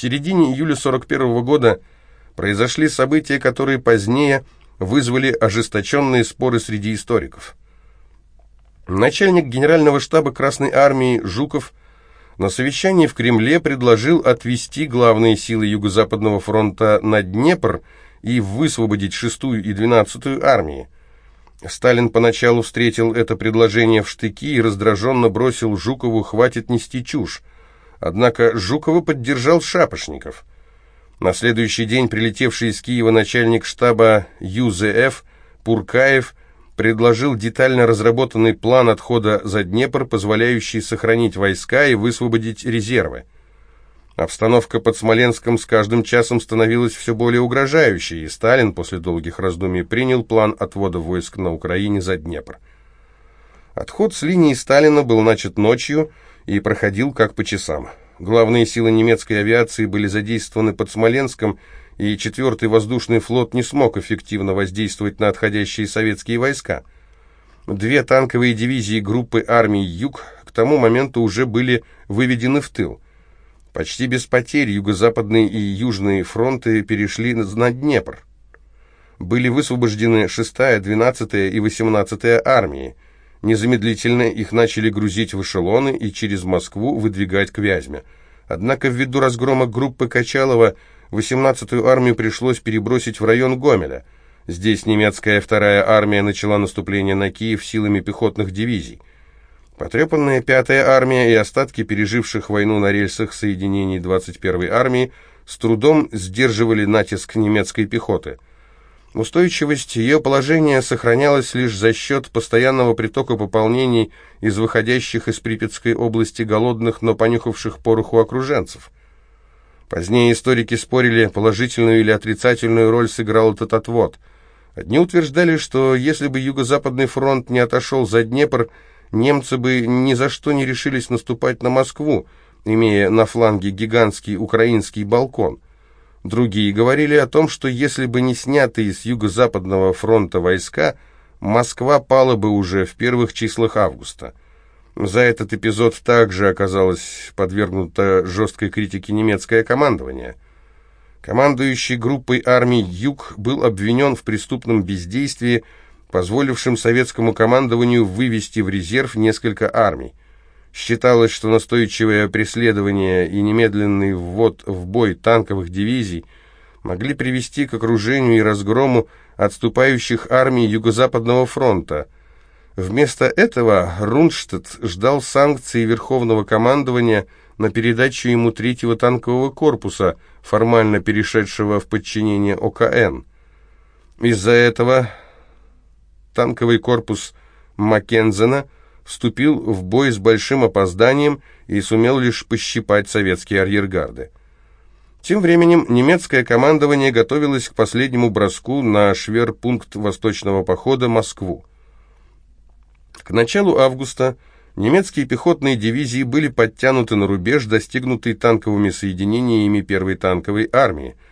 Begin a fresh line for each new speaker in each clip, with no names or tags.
середине июля 41 года произошли события, которые позднее вызвали ожесточенные споры среди историков. Начальник генерального штаба Красной Армии Жуков на совещании в Кремле предложил отвести главные силы Юго-Западного фронта на Днепр и высвободить 6-ю и 12-ю армии. Сталин поначалу встретил это предложение в штыки и раздраженно бросил Жукову «хватит нести чушь». Однако Жукова поддержал Шапошников. На следующий день прилетевший из Киева начальник штаба ЮЗФ Пуркаев предложил детально разработанный план отхода за Днепр, позволяющий сохранить войска и высвободить резервы. Обстановка под Смоленском с каждым часом становилась все более угрожающей, и Сталин после долгих раздумий принял план отвода войск на Украине за Днепр. Отход с линии Сталина был начат ночью и проходил как по часам. Главные силы немецкой авиации были задействованы под Смоленском, и 4-й воздушный флот не смог эффективно воздействовать на отходящие советские войска. Две танковые дивизии группы армий «Юг» к тому моменту уже были выведены в тыл – Почти без потерь юго-западные и южные фронты перешли на Днепр. Были высвобождены 6-я, 12-я и 18-я армии. Незамедлительно их начали грузить в эшелоны и через Москву выдвигать к Вязьме. Однако ввиду разгрома группы Качалова 18-ю армию пришлось перебросить в район Гомеля. Здесь немецкая вторая армия начала наступление на Киев силами пехотных дивизий. Потрепанная пятая армия и остатки переживших войну на рельсах соединений 21-й армии с трудом сдерживали натиск немецкой пехоты. Устойчивость ее положения сохранялась лишь за счет постоянного притока пополнений из выходящих из Припятской области голодных, но понюхавших пороху окруженцев. Позднее историки спорили, положительную или отрицательную роль сыграл этот отвод. Одни утверждали, что если бы Юго-Западный фронт не отошел за Днепр, немцы бы ни за что не решились наступать на Москву, имея на фланге гигантский украинский балкон. Другие говорили о том, что если бы не снятые с юго-западного фронта войска, Москва пала бы уже в первых числах августа. За этот эпизод также оказалось подвергнуто жесткой критике немецкое командование. Командующий группой армий «Юг» был обвинен в преступном бездействии, позволившим советскому командованию вывести в резерв несколько армий. Считалось, что настойчивое преследование и немедленный ввод в бой танковых дивизий могли привести к окружению и разгрому отступающих армий Юго-Западного фронта. Вместо этого Рунштадт ждал санкций Верховного командования на передачу ему третьего танкового корпуса, формально перешедшего в подчинение ОКН. Из-за этого танковый корпус Маккензена вступил в бой с большим опозданием и сумел лишь пощипать советские арьергарды. Тем временем немецкое командование готовилось к последнему броску на шверпункт восточного похода Москву. К началу августа немецкие пехотные дивизии были подтянуты на рубеж, достигнутый танковыми соединениями первой танковой армии –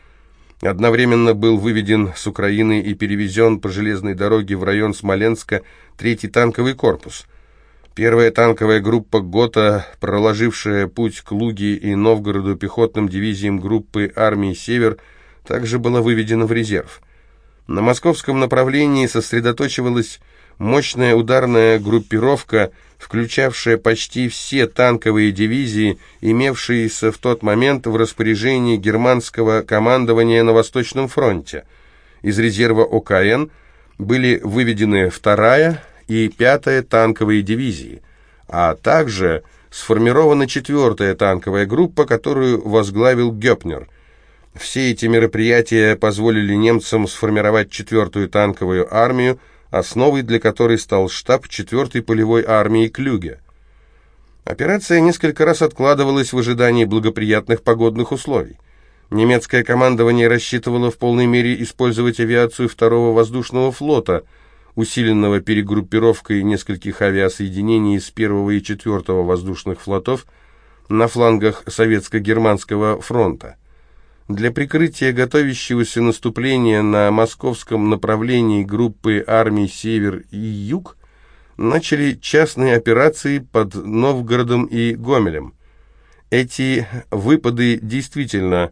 Одновременно был выведен с Украины и перевезен по железной дороге в район Смоленска третий танковый корпус. Первая танковая группа ГОТА, проложившая путь к Луге и Новгороду пехотным дивизиям группы армии «Север», также была выведена в резерв. На московском направлении сосредоточивалась мощная ударная группировка, включавшая почти все танковые дивизии, имевшиеся в тот момент в распоряжении германского командования на Восточном фронте. Из резерва ОКН были выведены вторая и пятая танковые дивизии, а также сформирована четвертая танковая группа, которую возглавил Гёпнер. Все эти мероприятия позволили немцам сформировать четвертую танковую армию, основой для которой стал штаб 4-й полевой армии Клюге. Операция несколько раз откладывалась в ожидании благоприятных погодных условий. Немецкое командование рассчитывало в полной мере использовать авиацию второго воздушного флота, усиленного перегруппировкой нескольких авиасоединений с первого и четвертого воздушных флотов на флангах Советско-Германского фронта. Для прикрытия готовящегося наступления на московском направлении группы армий «Север» и «Юг» начали частные операции под Новгородом и Гомелем. Эти выпады действительно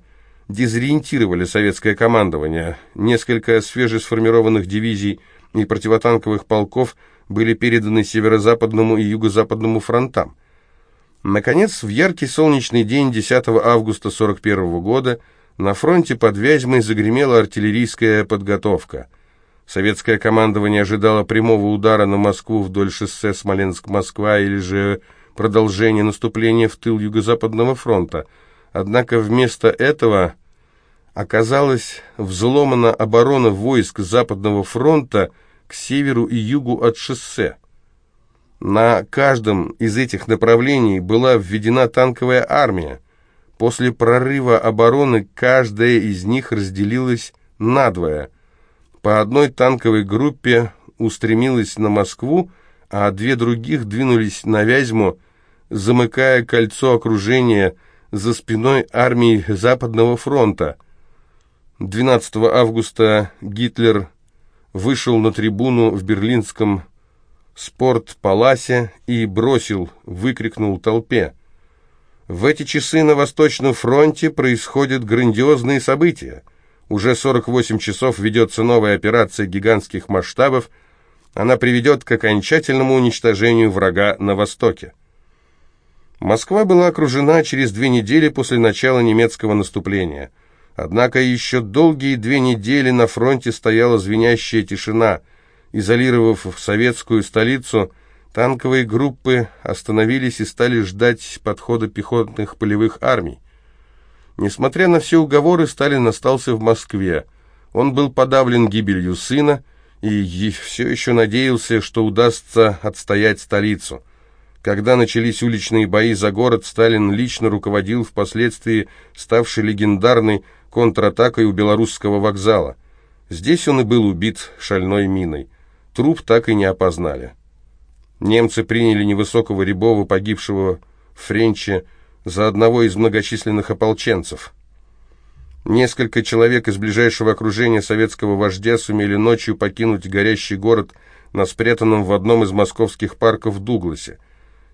дезориентировали советское командование. Несколько свежесформированных дивизий и противотанковых полков были переданы северо-западному и юго-западному фронтам. Наконец, в яркий солнечный день 10 августа 1941 года на фронте под Вязьмой загремела артиллерийская подготовка. Советское командование ожидало прямого удара на Москву вдоль шоссе Смоленск-Москва или же продолжения наступления в тыл Юго-Западного фронта. Однако вместо этого оказалась взломана оборона войск Западного фронта к северу и югу от шоссе. На каждом из этих направлений была введена танковая армия. После прорыва обороны каждая из них разделилась надвое. По одной танковой группе устремилась на Москву, а две других двинулись на Вязьму, замыкая кольцо окружения за спиной армии Западного фронта. 12 августа Гитлер вышел на трибуну в берлинском спорт-паласе и бросил, выкрикнул толпе. В эти часы на Восточном фронте происходят грандиозные события. Уже 48 часов ведется новая операция гигантских масштабов. Она приведет к окончательному уничтожению врага на Востоке. Москва была окружена через две недели после начала немецкого наступления. Однако еще долгие две недели на фронте стояла звенящая тишина – Изолировав советскую столицу, танковые группы остановились и стали ждать подхода пехотных полевых армий. Несмотря на все уговоры, Сталин остался в Москве. Он был подавлен гибелью сына и все еще надеялся, что удастся отстоять столицу. Когда начались уличные бои за город, Сталин лично руководил впоследствии ставшей легендарной контратакой у Белорусского вокзала. Здесь он и был убит шальной миной. Труп так и не опознали. Немцы приняли невысокого Рябова, погибшего в Френче, за одного из многочисленных ополченцев. Несколько человек из ближайшего окружения советского вождя сумели ночью покинуть горящий город на спрятанном в одном из московских парков Дугласе.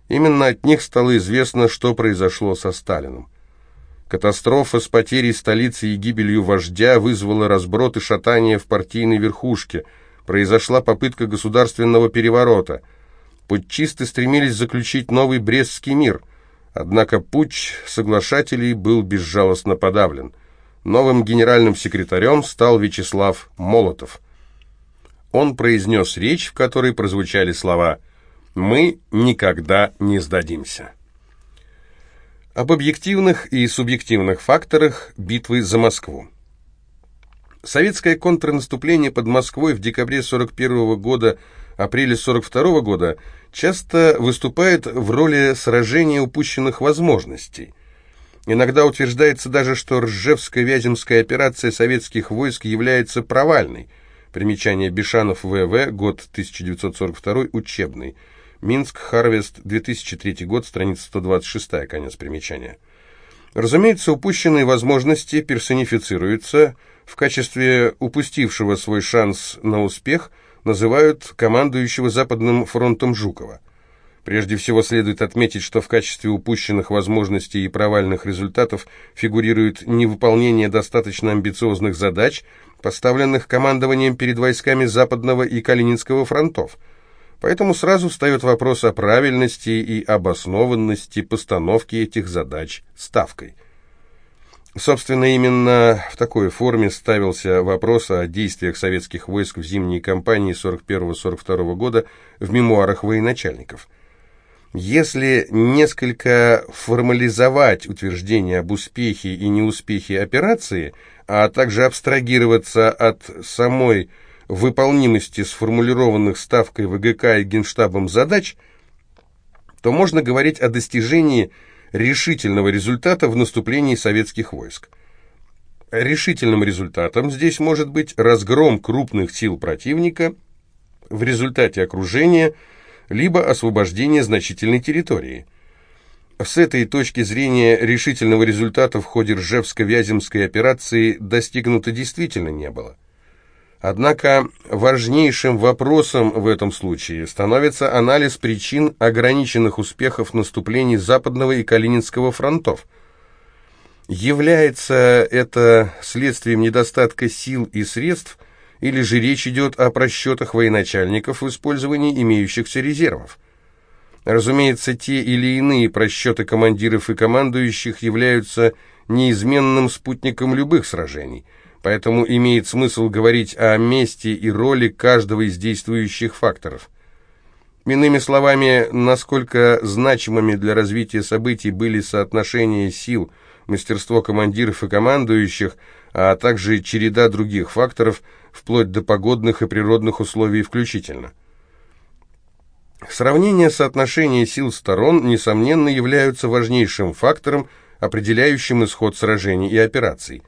Именно от них стало известно, что произошло со Сталином. Катастрофа с потерей столицы и гибелью вождя вызвала разброд и шатание в партийной верхушке – произошла попытка государственного переворота. Путчисты стремились заключить новый Брестский мир, однако путч соглашателей был безжалостно подавлен. Новым генеральным секретарем стал Вячеслав Молотов. Он произнес речь, в которой прозвучали слова «Мы никогда не сдадимся». Об объективных и субъективных факторах битвы за Москву. Советское контрнаступление под Москвой в декабре 1941 года, апреле 1942 года часто выступает в роли сражения упущенных возможностей. Иногда утверждается даже, что Ржевско-Вяземская операция советских войск является провальной. Примечание Бешанов ВВ, год 1942, учебный. Минск, Харвест, 2003 год, страница 126, конец примечания. Разумеется, упущенные возможности персонифицируются – в качестве упустившего свой шанс на успех называют командующего Западным фронтом Жукова. Прежде всего следует отметить, что в качестве упущенных возможностей и провальных результатов фигурирует невыполнение достаточно амбициозных задач, поставленных командованием перед войсками Западного и Калининского фронтов. Поэтому сразу встает вопрос о правильности и обоснованности постановки этих задач ставкой. Собственно, именно в такой форме ставился вопрос о действиях советских войск в зимней кампании 41-42 года в мемуарах военачальников. Если несколько формализовать утверждение об успехе и неуспехе операции, а также абстрагироваться от самой выполнимости сформулированных Ставкой ВГК и Генштабом задач, то можно говорить о достижении решительного результата в наступлении советских войск. Решительным результатом здесь может быть разгром крупных сил противника в результате окружения, либо освобождение значительной территории. С этой точки зрения решительного результата в ходе Ржевско-Вяземской операции достигнуто действительно не было. Однако важнейшим вопросом в этом случае становится анализ причин ограниченных успехов наступлений Западного и Калининского фронтов. Является это следствием недостатка сил и средств, или же речь идет о просчетах военачальников в использовании имеющихся резервов? Разумеется, те или иные просчеты командиров и командующих являются неизменным спутником любых сражений – поэтому имеет смысл говорить о месте и роли каждого из действующих факторов. Иными словами, насколько значимыми для развития событий были соотношения сил, мастерство командиров и командующих, а также череда других факторов, вплоть до погодных и природных условий включительно. Сравнение соотношения сил сторон, несомненно, являются важнейшим фактором, определяющим исход сражений и операций.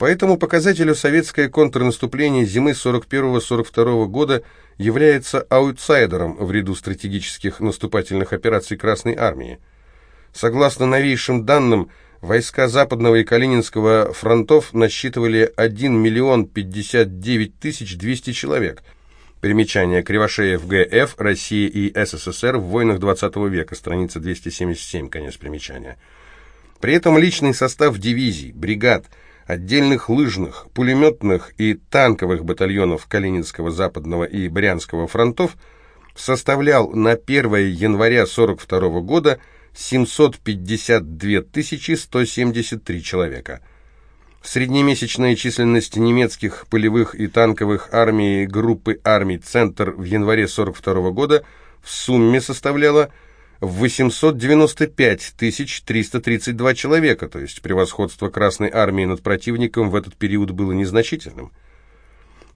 По этому показателю советское контрнаступление зимы 41-42 года является аутсайдером в ряду стратегических наступательных операций Красной Армии. Согласно новейшим данным, войска Западного и Калининского фронтов насчитывали 1 миллион 59 тысяч 200 человек. Примечание Кривошеев ГФ, Россия и СССР в войнах 20 века, страница 277, конец примечания. При этом личный состав дивизий, бригад – отдельных лыжных, пулеметных и танковых батальонов Калининского, Западного и Брянского фронтов составлял на 1 января 1942 года 752 173 человека. Среднемесячная численность немецких полевых и танковых армий группы армий «Центр» в январе 1942 года в сумме составляла в 895 332 человека, то есть превосходство Красной Армии над противником в этот период было незначительным.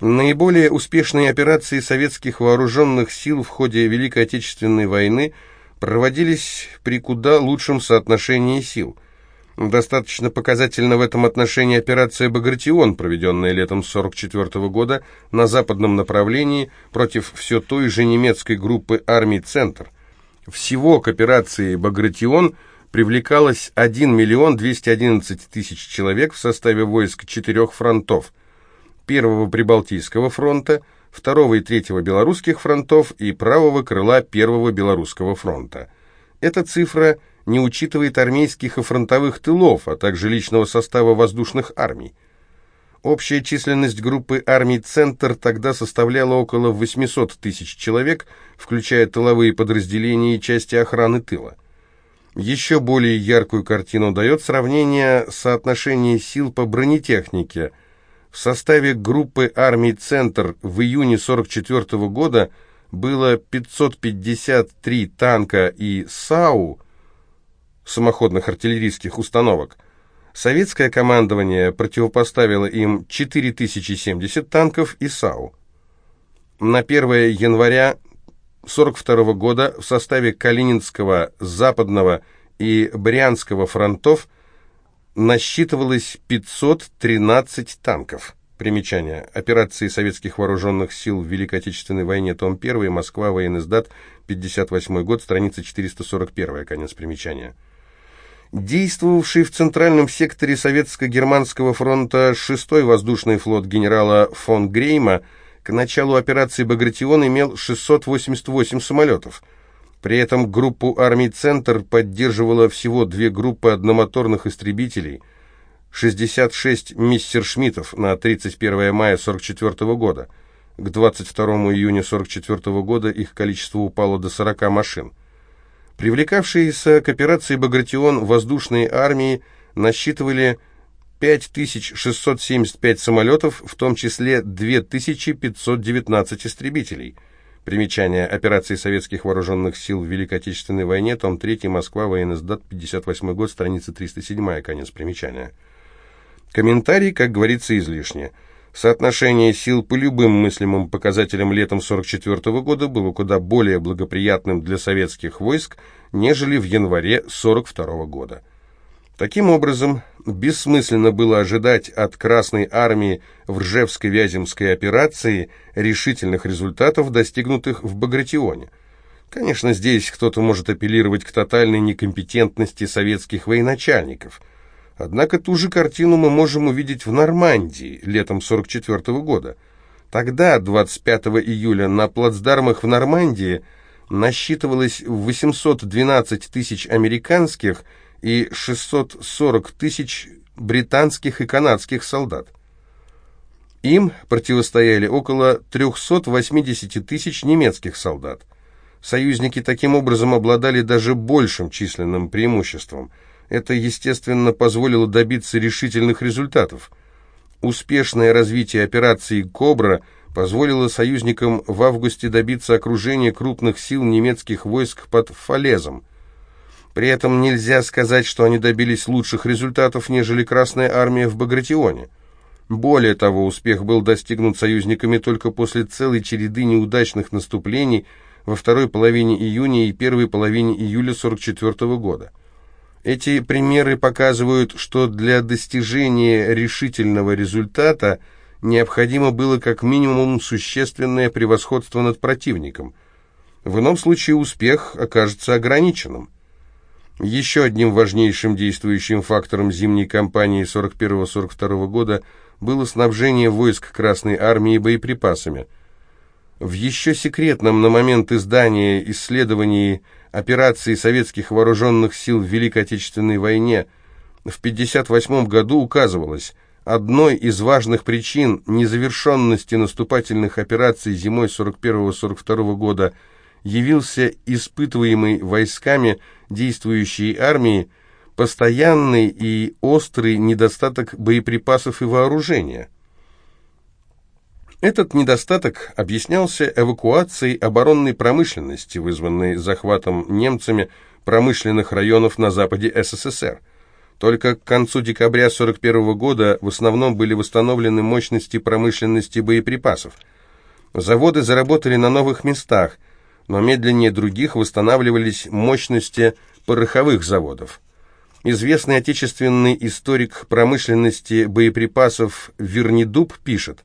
Наиболее успешные операции советских вооруженных сил в ходе Великой Отечественной войны проводились при куда лучшем соотношении сил. Достаточно показательна в этом отношении операция «Багратион», проведенная летом 1944 года на западном направлении против все той же немецкой группы армий «Центр». Всего к операции «Багратион» привлекалось 1 миллион 211 тысяч человек в составе войск четырех фронтов. Первого Прибалтийского фронта, второго и третьего Белорусских фронтов и правого крыла Первого Белорусского фронта. Эта цифра не учитывает армейских и фронтовых тылов, а также личного состава воздушных армий. Общая численность группы армий «Центр» тогда составляла около 800 тысяч человек, включая тыловые подразделения и части охраны тыла. Еще более яркую картину дает сравнение соотношения сил по бронетехнике. В составе группы армий «Центр» в июне 1944 года было 553 танка и САУ, самоходных артиллерийских установок, Советское командование противопоставило им 4070 танков и САУ. На 1 января 1942 года в составе Калининского, Западного и Брянского фронтов насчитывалось 513 танков. Примечание. Операции советских вооруженных сил в Великой Отечественной войне, том 1, Москва, военный сдат, 58 год, страница 441, конец примечания. Действовавший в центральном секторе Советско-Германского фронта 6-й воздушный флот генерала фон Грейма к началу операции «Багратион» имел 688 самолетов. При этом группу армий «Центр» поддерживала всего две группы одномоторных истребителей, 66 «Мистершмиттов» на 31 мая 1944 года. К 22 июня 1944 года их количество упало до 40 машин. Привлекавшиеся к операции «Багратион» воздушные армии насчитывали 5675 самолетов, в том числе 2519 истребителей. Примечание операции советских вооруженных сил в Великой Отечественной войне, том 3, Москва, военный сдат, 58 год, страница 307, конец примечания. Комментарий, как говорится, излишне. Соотношение сил по любым мыслимым показателям летом 1944 года было куда более благоприятным для советских войск, нежели в январе 1942 года. Таким образом, бессмысленно было ожидать от Красной Армии в Ржевско-Вяземской операции решительных результатов, достигнутых в Багратионе. Конечно, здесь кто-то может апеллировать к тотальной некомпетентности советских военачальников – Однако ту же картину мы можем увидеть в Нормандии летом 44 -го года. Тогда, 25 июля, на плацдармах в Нормандии насчитывалось 812 тысяч американских и 640 тысяч британских и канадских солдат. Им противостояли около 380 тысяч немецких солдат. Союзники таким образом обладали даже большим численным преимуществом. Это, естественно, позволило добиться решительных результатов. Успешное развитие операции «Кобра» позволило союзникам в августе добиться окружения крупных сил немецких войск под Фалезом. При этом нельзя сказать, что они добились лучших результатов, нежели Красная Армия в Багратионе. Более того, успех был достигнут союзниками только после целой череды неудачных наступлений во второй половине июня и первой половине июля 1944 года. Эти примеры показывают, что для достижения решительного результата необходимо было как минимум существенное превосходство над противником. В ином случае успех окажется ограниченным. Еще одним важнейшим действующим фактором зимней кампании 41-42 года – было снабжение войск Красной Армии боеприпасами. В еще секретном на момент издания исследовании операции советских вооруженных сил в Великой Отечественной войне в 1958 году указывалось, одной из важных причин незавершенности наступательных операций зимой 41-42 года явился испытываемый войсками действующей армии постоянный и острый недостаток боеприпасов и вооружения. Этот недостаток объяснялся эвакуацией оборонной промышленности, вызванной захватом немцами промышленных районов на западе СССР. Только к концу декабря 1941 года в основном были восстановлены мощности промышленности боеприпасов. Заводы заработали на новых местах, но медленнее других восстанавливались мощности пороховых заводов. Известный отечественный историк промышленности боеприпасов Вернидуб пишет,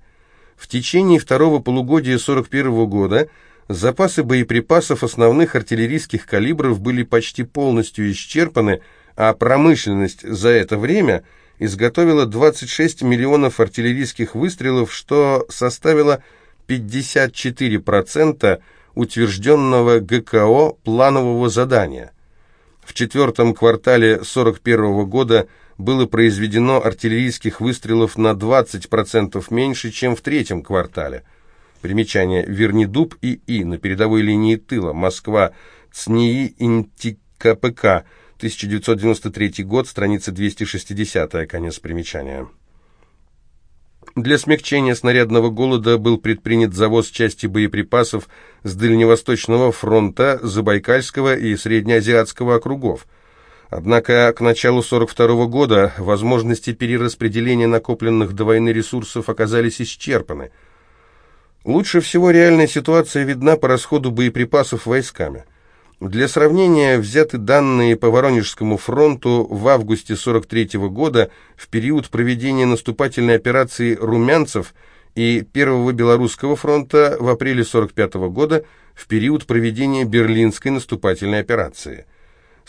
в течение второго полугодия 1941 года запасы боеприпасов основных артиллерийских калибров были почти полностью исчерпаны, а промышленность за это время изготовила 26 миллионов артиллерийских выстрелов, что составило 54% утвержденного ГКО планового задания – в четвертом квартале 1941 года было произведено артиллерийских выстрелов на 20% меньше, чем в третьем квартале. Примечание. Вернидуб и И на передовой линии тыла. Москва. ЦНИИ ИНТИКПК. 1993 год, страница 260, конец примечания. Для смягчения снарядного голода был предпринят завоз части боеприпасов с Дальневосточного фронта, Забайкальского и Среднеазиатского округов. Однако к началу 1942 года возможности перераспределения накопленных до войны ресурсов оказались исчерпаны. Лучше всего реальная ситуация видна по расходу боеприпасов войсками – для сравнения взяты данные по Воронежскому фронту в августе 43 -го года в период проведения наступательной операции «Румянцев» и Первого Белорусского фронта в апреле 45 -го года в период проведения Берлинской наступательной операции.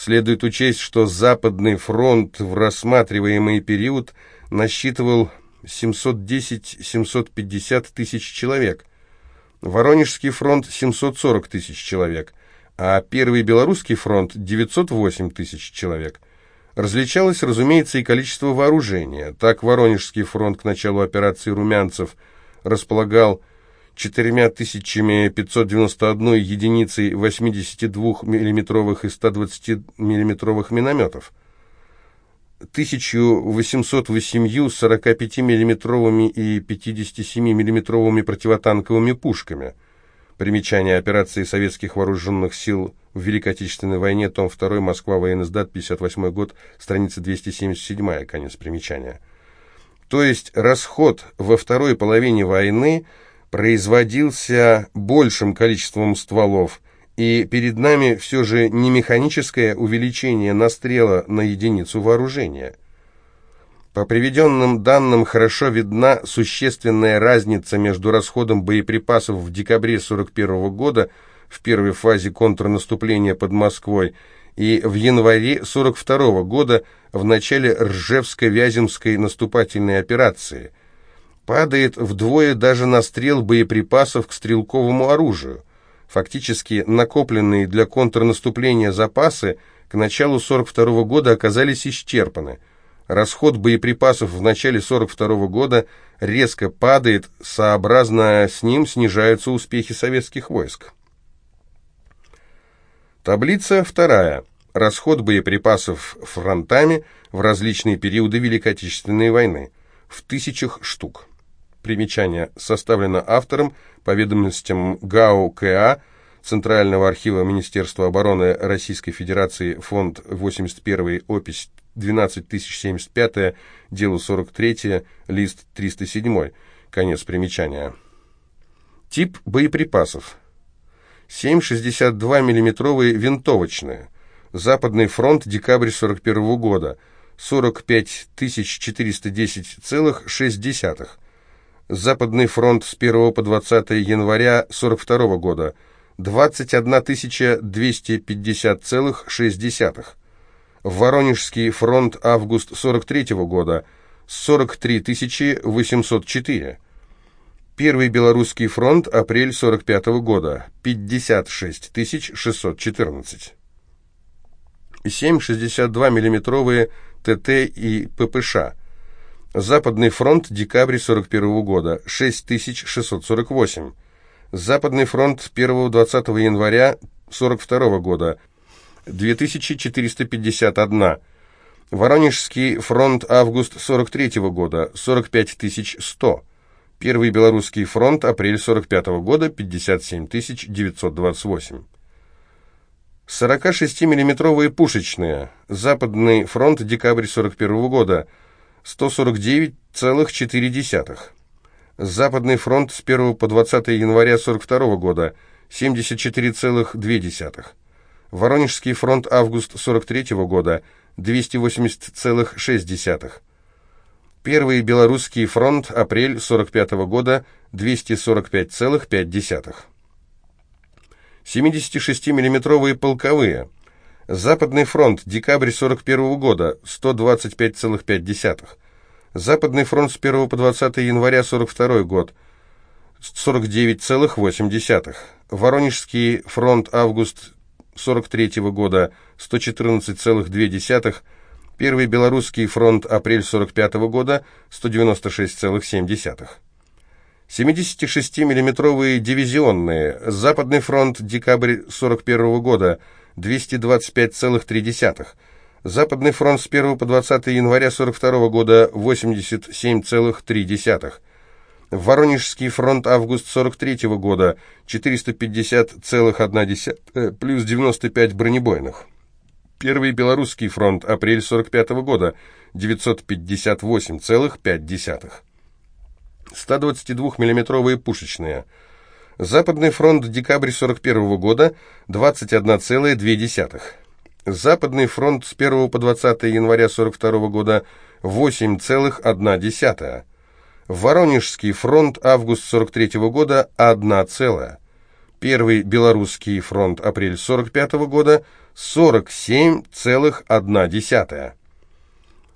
Следует учесть, что Западный фронт в рассматриваемый период насчитывал 710-750 тысяч человек, Воронежский фронт – 740 тысяч человек – а Первый Белорусский фронт – 908 тысяч человек. Различалось, разумеется, и количество вооружения. Так Воронежский фронт к началу операции «Румянцев» располагал 4591 единицей 82 миллиметровых и 120 миллиметровых минометов, 1808 45 миллиметровыми и 57 миллиметровыми противотанковыми пушками – Примечание операции советских вооруженных сил в Великой Отечественной войне, том 2, Москва, военный сдат, 58 год, страница 277, конец примечания. То есть расход во второй половине войны производился большим количеством стволов, и перед нами все же не механическое увеличение настрела на единицу вооружения – по приведенным данным хорошо видна существенная разница между расходом боеприпасов в декабре 1941 года в первой фазе контрнаступления под Москвой и в январе 42 года в начале Ржевско-Вяземской наступательной операции. Падает вдвое даже настрел боеприпасов к стрелковому оружию. Фактически накопленные для контрнаступления запасы к началу 42 года оказались исчерпаны. Расход боеприпасов в начале 42 года резко падает, сообразно с ним снижаются успехи советских войск. Таблица вторая. Расход боеприпасов фронтами в различные периоды Великой Отечественной войны. В тысячах штук. Примечание составлено автором по ведомостям ГАУ КА Центрального архива Министерства обороны Российской Федерации, фонд 81, опись 12075, дело 43, лист 307. Конец примечания. Тип боеприпасов. 7,62 мм винтовочные. Западный фронт, декабрь 41 года. 45 410,6. Западный фронт с 1 по 20 января 42 года. 21 250,6. Воронежский фронт август 43 года. 43 804. Первый Белорусский фронт, апрель 45 -го года, 56 614. 7,62 миллиметровые ТТ и ППШ. Западный фронт, декабрь 41 -го года, 6648. Западный фронт 1-20 января 42 года, 2451. Воронежский фронт август 43 года, 45100. Первый Белорусский фронт, апрель 45 -го года, 57 928. 46-миллиметровые пушечные. Западный фронт, декабрь 41 -го года, 149,4. Западный фронт с 1 по 20 января 42 -го года, 74,2. Воронежский фронт, август 43 -го года, 280,6. Первый Белорусский фронт, апрель 45 -го года, 245,5. 76-миллиметровые полковые. Западный фронт, декабрь 41 -го года, 125,5. Западный фронт с 1 по 20 января 42 год, 49,8. Воронежский фронт, август 43 -го года, 114,2. Первый Белорусский фронт, апрель 45 -го года, 196,7. 76-миллиметровые дивизионные. Западный фронт, декабрь 41 -го года, 225,3. Западный фронт с 1 по 20 января 42 -го года, 87,3. Воронежский фронт, август 43 -го года, 450,1, плюс 95 бронебойных. Первый Белорусский фронт, апрель 45 -го года, 958,5. 122-миллиметровые пушечные. Западный фронт, декабрь 41 -го года, 21,2. Западный фронт с 1 по 20 января 42 -го года, 8,1. Воронежский фронт, август 43 -го года, 1 целая. Первый Белорусский фронт, апрель 45 -го года, 47,1.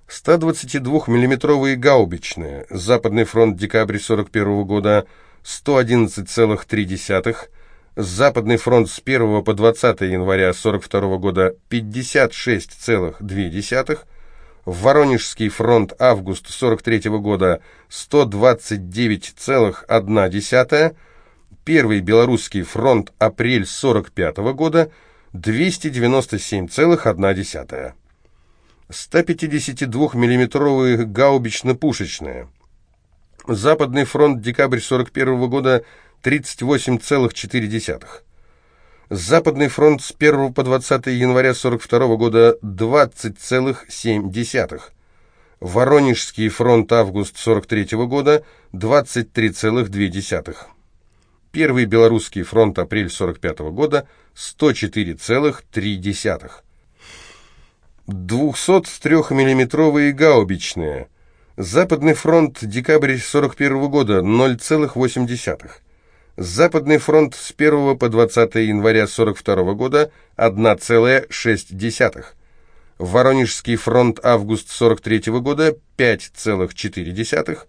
122-миллиметровые гаубичные. Западный фронт, декабрь 41 -го года, 111,3. Западный фронт с 1 по 20 января 42 -го года, 56,2. Воронежский фронт, август 43 -го года, 129,1. Первый Белорусский фронт, апрель 45 -го года, 297,1. 152-миллиметровые гаубично-пушечные. Западный фронт, декабрь 41 -го года, 38,4. Западный фронт с 1 по 20 января 42 -го года, 20,7. Воронежский фронт, август 43 -го года, 23,2. Первый Белорусский фронт, апрель 45 -го года, 104,3. 203-миллиметровые гаубичные. Западный фронт, декабрь 41 -го года, 0,8. Западный фронт с 1 по 20 января 42 года 1,6. Воронежский фронт август 43 года 5,4.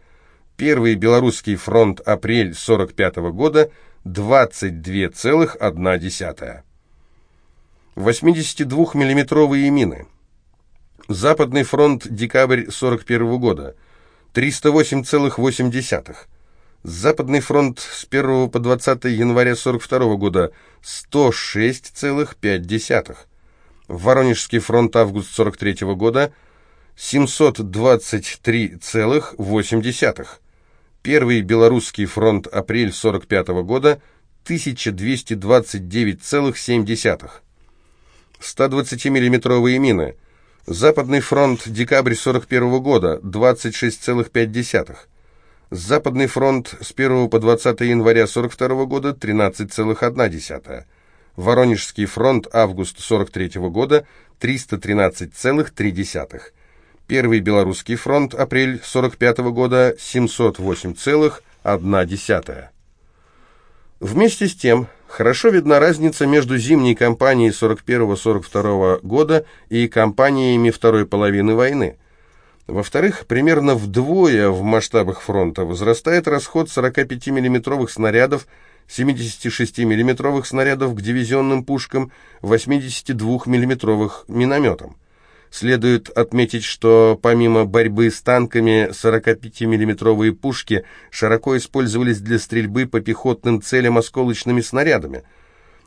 Первый Белорусский фронт апрель 45 года 22,1. 82-миллиметровые мины. Западный фронт декабрь 41 года 308,8. Западный фронт с 1 по 20 января 42 года 106,5. Воронежский фронт август 43 года 723,8. Первый Белорусский фронт апрель 45 года 1229,7. 120-миллиметровые мины. Западный фронт декабрь 41 года 26,5. Западный фронт с 1 по 20 января 42 года 13,1. Воронежский фронт август 43 года 313,3. Первый Белорусский фронт апрель 45 года 708,1. Вместе с тем, хорошо видна разница между зимней кампанией 41-42 года и кампаниями второй половины войны. Во-вторых, примерно вдвое в масштабах фронта возрастает расход 45 миллиметровых снарядов, 76 миллиметровых снарядов к дивизионным пушкам, 82 миллиметровых минометам. Следует отметить, что помимо борьбы с танками, 45 миллиметровые пушки широко использовались для стрельбы по пехотным целям осколочными снарядами.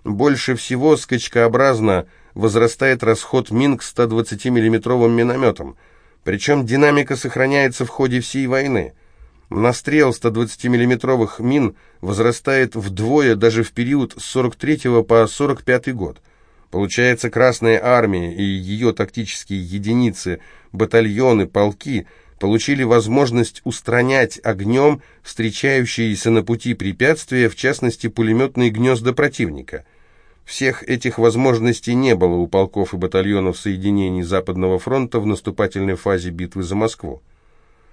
Больше всего скачкообразно возрастает расход мин к 120 миллиметровым минометам – причем динамика сохраняется в ходе всей войны. Настрел 120 миллиметровых мин возрастает вдвое даже в период с 43 по 45 год. Получается, Красная Армия и ее тактические единицы, батальоны, полки получили возможность устранять огнем встречающиеся на пути препятствия, в частности пулеметные гнезда противника – всех этих возможностей не было у полков и батальонов соединений Западного фронта в наступательной фазе битвы за Москву.